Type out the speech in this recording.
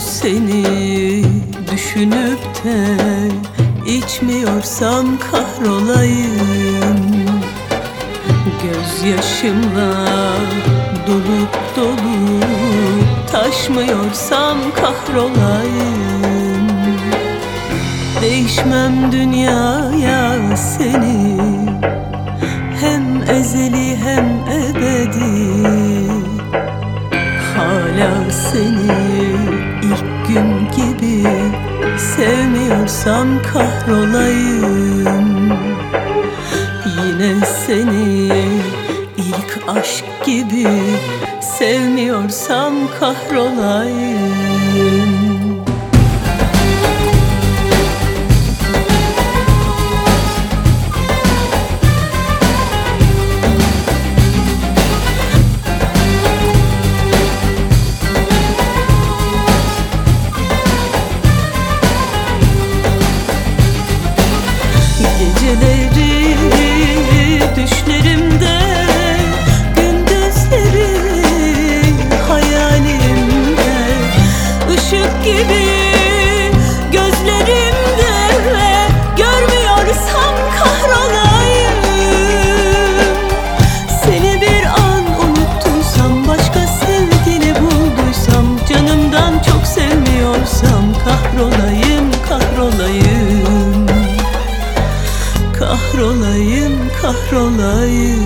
seni düşünüp de içmiyorsam kahrolayım. Gözyaşımla dolup dolup taşmıyorsam kahrolayım. Değişmem dünyaya seni ilk gün gibi Sevmiyorsam kahrolayım. Yine seni ilk aşk gibi Sevmiyorsam kahrolayım kahrolay